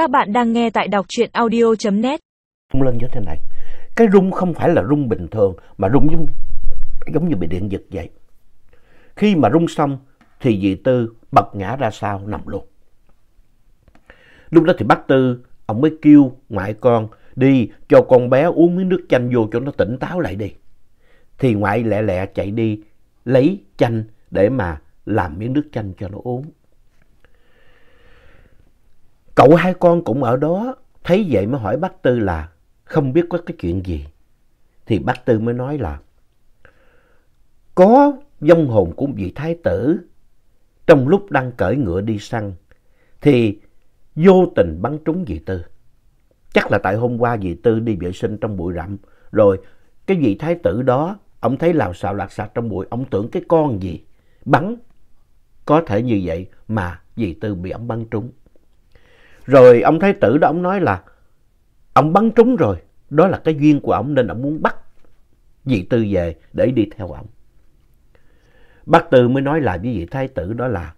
Các bạn đang nghe tại đọc truyện audio.net. Rung lên như thế này. Cái rung không phải là rung bình thường mà rung giống, giống như bị điện giật vậy. Khi mà rung xong thì dì Tư bật ngã ra sau nằm luôn. Lúc đó thì bác Tư, ông mới kêu ngoại con đi cho con bé uống miếng nước chanh vô cho nó tỉnh táo lại đi. Thì ngoại lẹ lẹ chạy đi lấy chanh để mà làm miếng nước chanh cho nó uống. Cậu hai con cũng ở đó, thấy vậy mới hỏi bác Tư là không biết có cái chuyện gì. Thì bác Tư mới nói là có vong hồn của vị thái tử trong lúc đang cởi ngựa đi săn thì vô tình bắn trúng vị Tư. Chắc là tại hôm qua vị Tư đi vệ sinh trong bụi rậm rồi cái vị thái tử đó ông thấy lào xạo lạc xạc trong bụi ông tưởng cái con gì bắn có thể như vậy mà dì Tư bị ông bắn trúng. Rồi ông thái tử đó ông nói là ông bắn trúng rồi, đó là cái duyên của ông nên ông muốn bắt vị Tư về để đi theo ông. Bác Tư mới nói là với vị thái tử đó là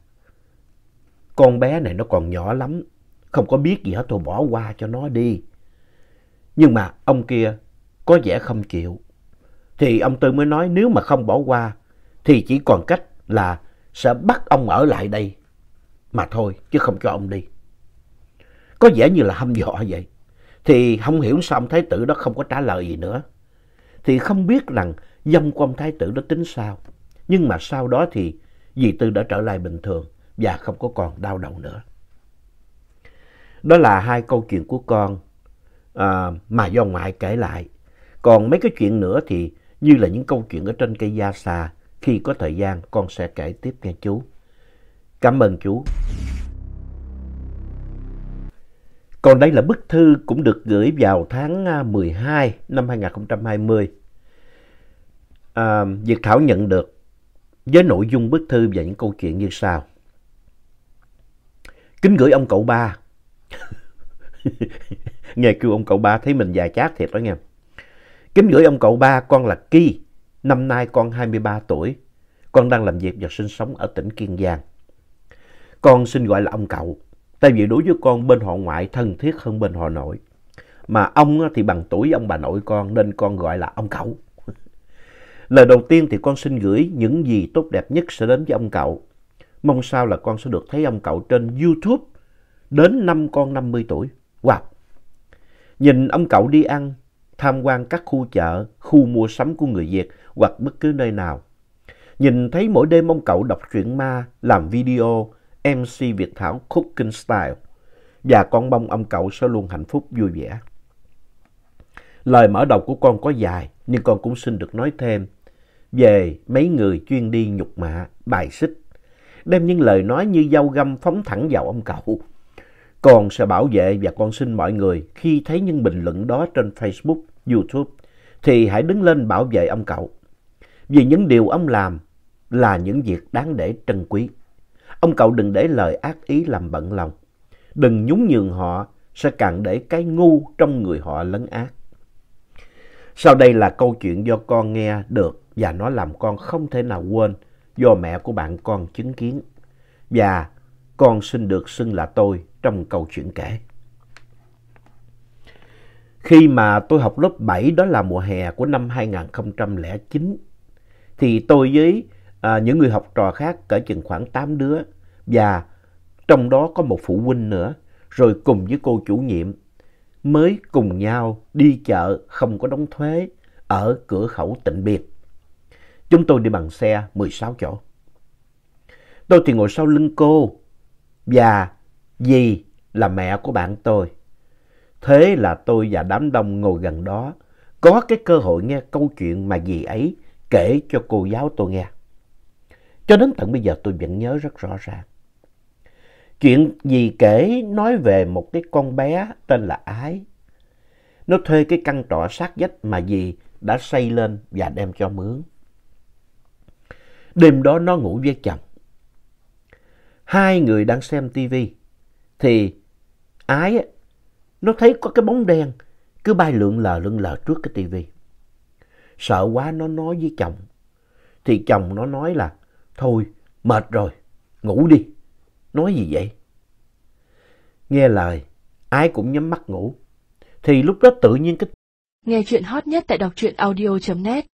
con bé này nó còn nhỏ lắm, không có biết gì hết thôi bỏ qua cho nó đi. Nhưng mà ông kia có vẻ không chịu. Thì ông Tư mới nói nếu mà không bỏ qua thì chỉ còn cách là sẽ bắt ông ở lại đây mà thôi chứ không cho ông đi. Có vẻ như là hăm dọa vậy. Thì không hiểu sao ông thái tử đó không có trả lời gì nữa. Thì không biết rằng dâm của ông thái tử đó tính sao. Nhưng mà sau đó thì dì Tư đã trở lại bình thường và không có còn đau đầu nữa. Đó là hai câu chuyện của con à, mà do ngoại kể lại. Còn mấy cái chuyện nữa thì như là những câu chuyện ở trên cây gia xà. Khi có thời gian con sẽ kể tiếp nghe chú. Cảm ơn chú. Còn đây là bức thư cũng được gửi vào tháng à, 12 năm 2020. À, Việt Thảo nhận được với nội dung bức thư và những câu chuyện như sau. Kính gửi ông cậu ba. nghe kêu ông cậu ba thấy mình già chát thiệt đó nghe. Kính gửi ông cậu ba, con là Ki. Năm nay con 23 tuổi. Con đang làm việc và sinh sống ở tỉnh Kiên Giang. Con xin gọi là ông cậu. Tại vì đối với con bên họ ngoại thân thiết hơn bên họ nội. Mà ông thì bằng tuổi ông bà nội con nên con gọi là ông cậu. Lời đầu tiên thì con xin gửi những gì tốt đẹp nhất sẽ đến với ông cậu. Mong sao là con sẽ được thấy ông cậu trên YouTube đến năm con 50 tuổi. Wow! Nhìn ông cậu đi ăn, tham quan các khu chợ, khu mua sắm của người Việt hoặc bất cứ nơi nào. Nhìn thấy mỗi đêm ông cậu đọc truyện ma, làm video, MC Việt Thảo Cooking Style. Và con mong ông cậu sẽ luôn hạnh phúc vui vẻ. Lời mở đầu của con có dài, nhưng con cũng xin được nói thêm về mấy người chuyên đi nhục mạ, bài xích. Đem những lời nói như dao găm phóng thẳng vào ông cậu. Con sẽ bảo vệ và con xin mọi người khi thấy những bình luận đó trên Facebook, YouTube thì hãy đứng lên bảo vệ ông cậu. Vì những điều ông làm là những việc đáng để trân quý. Ông cậu đừng để lời ác ý làm bận lòng. Đừng nhún nhường họ, sẽ càng để cái ngu trong người họ lấn ác. Sau đây là câu chuyện do con nghe được và nó làm con không thể nào quên do mẹ của bạn con chứng kiến. Và con xin được xưng là tôi trong câu chuyện kể. Khi mà tôi học lớp 7 đó là mùa hè của năm 2009 thì tôi với à, những người học trò khác cỡ chừng khoảng 8 đứa và trong đó có một phụ huynh nữa rồi cùng với cô chủ nhiệm mới cùng nhau đi chợ không có đóng thuế ở cửa khẩu tịnh biệt. Chúng tôi đi bằng xe 16 chỗ. Tôi thì ngồi sau lưng cô và dì là mẹ của bạn tôi. Thế là tôi và đám đông ngồi gần đó có cái cơ hội nghe câu chuyện mà dì ấy kể cho cô giáo tôi nghe. Cho đến tận bây giờ tôi vẫn nhớ rất rõ ràng. Chuyện gì kể nói về một cái con bé tên là Ái. Nó thuê cái căn trọ sát vách mà dì đã xây lên và đem cho mướn. Đêm đó nó ngủ với chồng. Hai người đang xem tivi thì Ái nó thấy có cái bóng đen cứ bay lượn lờ lượn lờ trước cái tivi. Sợ quá nó nói với chồng. Thì chồng nó nói là thôi mệt rồi ngủ đi. Nói gì vậy? Nghe lời, ai cũng nhắm mắt ngủ. Thì lúc đó tự nhiên cái Nghe chuyện hot nhất tại đọc truyện audio.net